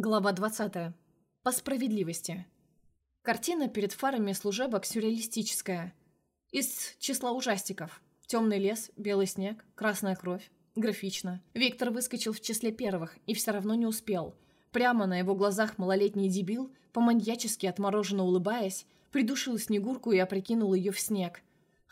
Глава 20. По справедливости. Картина перед фарами служебок сюрреалистическая. Из числа ужастиков. Темный лес, белый снег, красная кровь. Графично. Виктор выскочил в числе первых и все равно не успел. Прямо на его глазах малолетний дебил, по-маньячески отмороженно улыбаясь, придушил Снегурку и опрокинул ее в снег.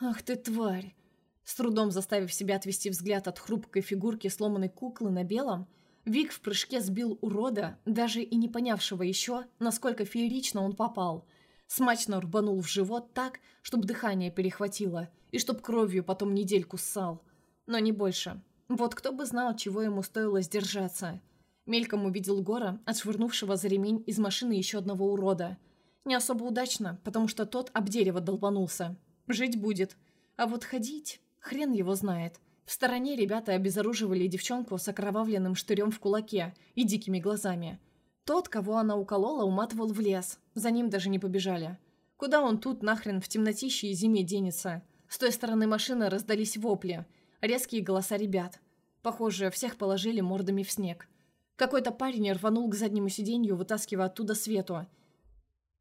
«Ах ты, тварь!» С трудом заставив себя отвести взгляд от хрупкой фигурки сломанной куклы на белом, Вик в прыжке сбил урода, даже и не понявшего еще, насколько феерично он попал. Смачно рубанул в живот так, чтобы дыхание перехватило, и чтоб кровью потом недельку ссал. Но не больше. Вот кто бы знал, чего ему стоило сдержаться. Мельком увидел Гора, отшвырнувшего за ремень из машины еще одного урода. Не особо удачно, потому что тот об дерево долбанулся. Жить будет. А вот ходить, хрен его знает. В стороне ребята обезоруживали девчонку с окровавленным штырем в кулаке и дикими глазами. Тот, кого она уколола, уматывал в лес. За ним даже не побежали. Куда он тут нахрен в темнотище и зиме денется? С той стороны машины раздались вопли. Резкие голоса ребят. Похоже, всех положили мордами в снег. Какой-то парень рванул к заднему сиденью, вытаскивая оттуда свету.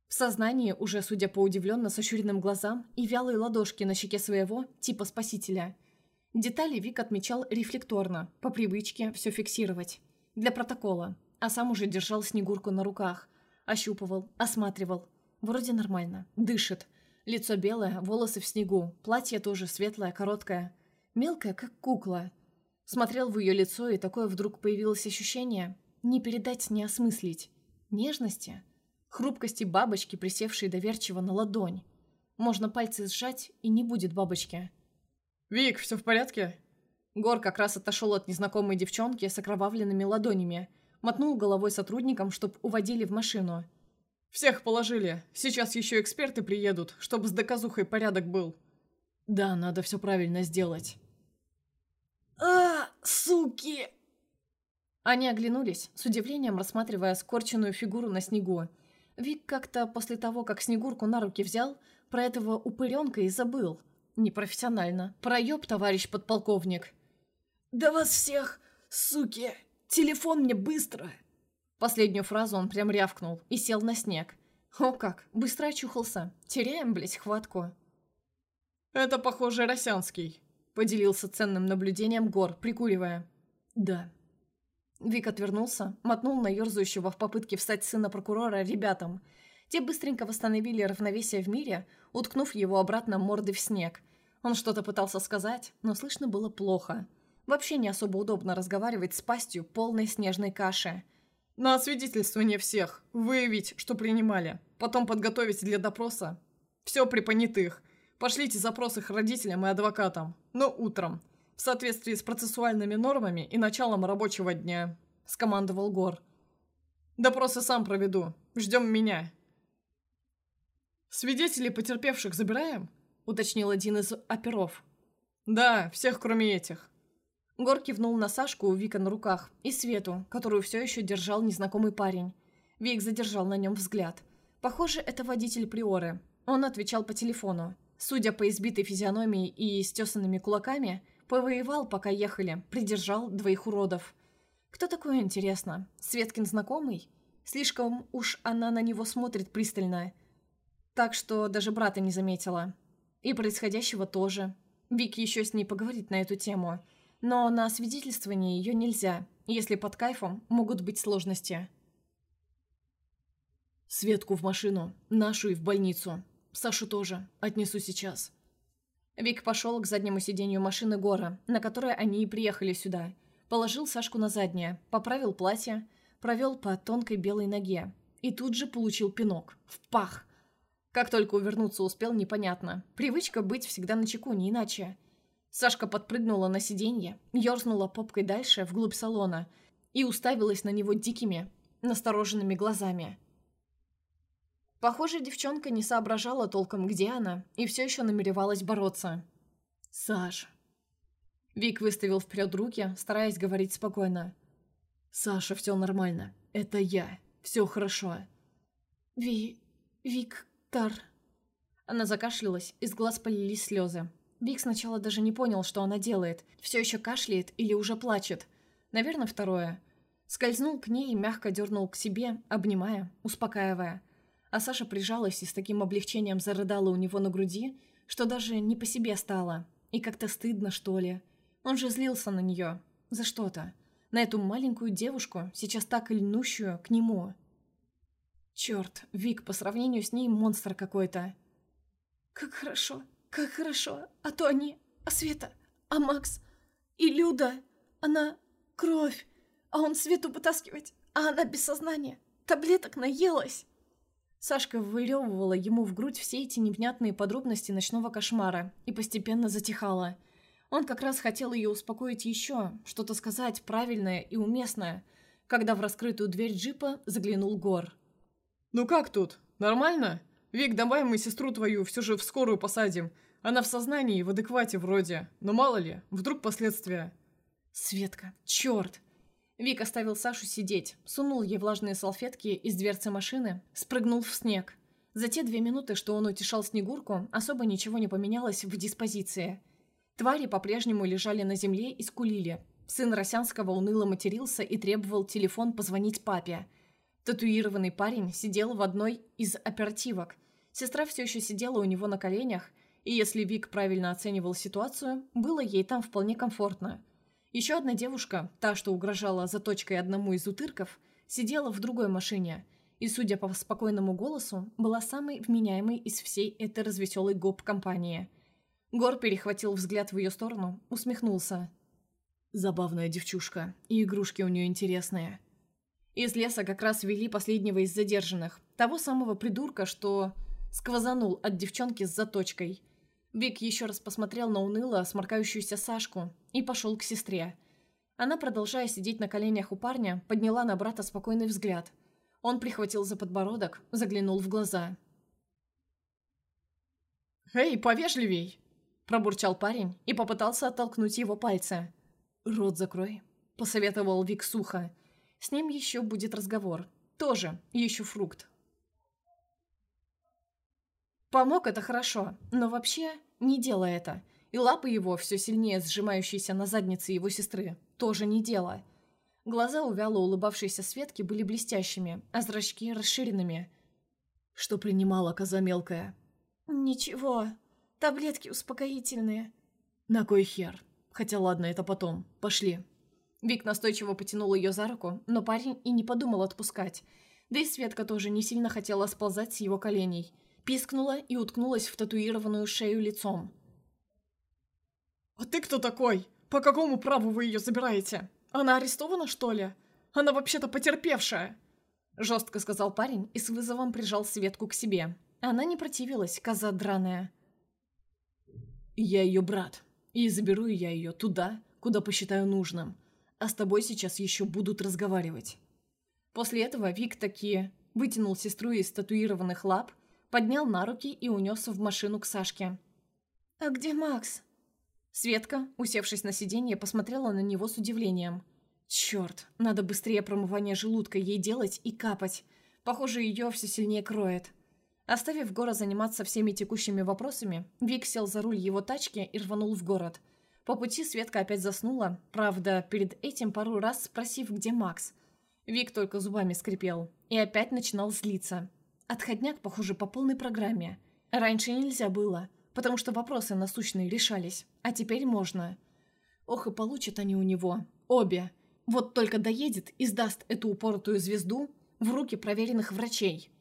В сознании, уже судя по удивленно сощуренным глазам и вялой ладошке на щеке своего, типа спасителя – Детали Вик отмечал рефлекторно, по привычке все фиксировать. Для протокола. А сам уже держал Снегурку на руках. Ощупывал, осматривал. Вроде нормально. Дышит. Лицо белое, волосы в снегу. Платье тоже светлое, короткое. Мелкое, как кукла. Смотрел в ее лицо, и такое вдруг появилось ощущение не передать, не осмыслить. Нежности. Хрупкости бабочки, присевшей доверчиво на ладонь. Можно пальцы сжать, и не будет бабочки. «Вик, все в порядке?» Гор как раз отошел от незнакомой девчонки с окровавленными ладонями. Мотнул головой сотрудникам, чтоб уводили в машину. «Всех положили. Сейчас еще эксперты приедут, чтобы с доказухой порядок был». «Да, надо все правильно сделать». «А, суки!» Они оглянулись, с удивлением рассматривая скорченную фигуру на снегу. Вик как-то после того, как Снегурку на руки взял, про этого упыренка и забыл – Непрофессионально. Проеб, товарищ подполковник. «Да вас всех, суки! Телефон мне быстро!» Последнюю фразу он прям рявкнул и сел на снег. О как, быстро очухался. Теряем, блядь, хватку. «Это, похоже, Росянский», — поделился ценным наблюдением Гор, прикуривая. «Да». Вик отвернулся, мотнул на ерзающего в попытке встать сына прокурора ребятам — те быстренько восстановили равновесие в мире, уткнув его обратно мордой в снег. Он что-то пытался сказать, но слышно было плохо. Вообще не особо удобно разговаривать с пастью полной снежной каши. «На освидетельствование всех, выявить, что принимали, потом подготовить для допроса. Все при понятых. Пошлите запрос их родителям и адвокатам, но утром, в соответствии с процессуальными нормами и началом рабочего дня», – скомандовал Гор. «Допросы сам проведу. Ждем меня. «Свидетелей потерпевших забираем?» — уточнил один из оперов. «Да, всех, кроме этих». Гор кивнул на Сашку у Вика на руках и Свету, которую все еще держал незнакомый парень. Вик задержал на нем взгляд. Похоже, это водитель Приоры. Он отвечал по телефону. Судя по избитой физиономии и стесанными кулаками, повоевал, пока ехали, придержал двоих уродов. Кто такой, интересно? Светкин знакомый? Слишком уж она на него смотрит пристально – так что даже брата не заметила. И происходящего тоже. Вики еще с ней поговорит на эту тему. Но на свидетельствование ее нельзя. Если под кайфом, могут быть сложности. Светку в машину, нашу и в больницу. Сашу тоже. Отнесу сейчас. Вик пошел к заднему сиденью машины Гора, на которой они и приехали сюда. Положил Сашку на заднее, поправил платье, провел по тонкой белой ноге. И тут же получил пинок. В пах. Как только увернуться успел, непонятно. Привычка быть всегда на чеку, не иначе. Сашка подпрыгнула на сиденье, ерзнула попкой дальше, вглубь салона, и уставилась на него дикими, настороженными глазами. Похоже, девчонка не соображала толком, где она, и все еще намеревалась бороться. «Саш...» Вик выставил вперед руки, стараясь говорить спокойно. «Саша, все нормально. Это я. Все хорошо». «Ви... Вик, Тар...» Она закашлялась, из глаз полились слезы. Вик сначала даже не понял, что она делает. Все еще кашляет или уже плачет. Наверное, второе. Скользнул к ней и мягко дернул к себе, обнимая, успокаивая. А Саша прижалась и с таким облегчением зарыдала у него на груди, что даже не по себе стало. И как-то стыдно, что ли. Он же злился на нее. За что-то. На эту маленькую девушку, сейчас так льнущую к нему. Черт, Вик по сравнению с ней монстр какой-то. Как хорошо, как хорошо. А то они... А Света, а Макс, и Люда, она... Кровь. А он Свету вытаскивать, а она без сознания. Таблеток наелась. Сашка вырёвывала ему в грудь все эти невнятные подробности ночного кошмара и постепенно затихала. Он как раз хотел ее успокоить еще, что-то сказать правильное и уместное, когда в раскрытую дверь джипа заглянул Гор. «Ну как тут? Нормально? Вик, давай мы сестру твою все же в скорую посадим. Она в сознании, в адеквате вроде. Но мало ли, вдруг последствия». «Светка, черт!» Вик оставил Сашу сидеть, сунул ей влажные салфетки из дверцы машины, спрыгнул в снег. За те две минуты, что он утешал Снегурку, особо ничего не поменялось в диспозиции. Твари по-прежнему лежали на земле и скулили. Сын Росянского уныло матерился и требовал телефон позвонить папе. Татуированный парень сидел в одной из оперативок. Сестра все еще сидела у него на коленях, и если Вик правильно оценивал ситуацию, было ей там вполне комфортно – еще одна девушка, та, что угрожала заточкой одному из утырков, сидела в другой машине и, судя по спокойному голосу, была самой вменяемой из всей этой развеселой гоп-компании. Гор перехватил взгляд в ее сторону, усмехнулся. «Забавная девчушка, и игрушки у нее интересные». Из леса как раз вели последнего из задержанных, того самого придурка, что сквозанул от девчонки с заточкой – Вик еще раз посмотрел на уныло сморкающуюся Сашку и пошел к сестре. Она, продолжая сидеть на коленях у парня, подняла на брата спокойный взгляд. Он прихватил за подбородок, заглянул в глаза. «Эй, повежливей!» – пробурчал парень и попытался оттолкнуть его пальцы. «Рот закрой», – посоветовал Вик сухо. «С ним еще будет разговор. Тоже еще фрукт». Помог это хорошо, но вообще не дело это. И лапы его, все сильнее сжимающиеся на заднице его сестры, тоже не дело. Глаза у вяло улыбавшейся Светки были блестящими, а зрачки расширенными. Что принимала коза мелкая? «Ничего. Таблетки успокоительные». «На кой хер? Хотя ладно, это потом. Пошли». Вик настойчиво потянул ее за руку, но парень и не подумал отпускать. Да и Светка тоже не сильно хотела сползать с его коленей – пискнула и уткнулась в татуированную шею лицом. «А ты кто такой? По какому праву вы ее забираете? Она арестована, что ли? Она вообще-то потерпевшая!» Жестко сказал парень и с вызовом прижал Светку к себе. Она не противилась, коза драная. «Я ее брат, и заберу я ее туда, куда посчитаю нужным. А с тобой сейчас еще будут разговаривать». После этого Вик таки вытянул сестру из татуированных лап поднял на руки и унес в машину к Сашке. «А где Макс?» Светка, усевшись на сиденье, посмотрела на него с удивлением. «Черт, надо быстрее промывание желудка ей делать и капать. Похоже, ее все сильнее кроет». Оставив Гора заниматься всеми текущими вопросами, Вик сел за руль его тачки и рванул в город. По пути Светка опять заснула, правда, перед этим пару раз спросив, где Макс. Вик только зубами скрипел и опять начинал злиться. Отходняк, похоже, по полной программе. Раньше нельзя было, потому что вопросы насущные решались, а теперь можно. Ох и получат они у него. Обе. Вот только доедет и сдаст эту упоротую звезду в руки проверенных врачей.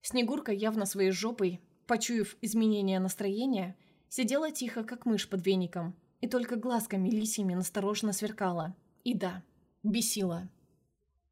Снегурка явно своей жопой, почуяв изменение настроения, сидела тихо, как мышь под веником, и только глазками лисьями настороженно сверкала. И да, бесила.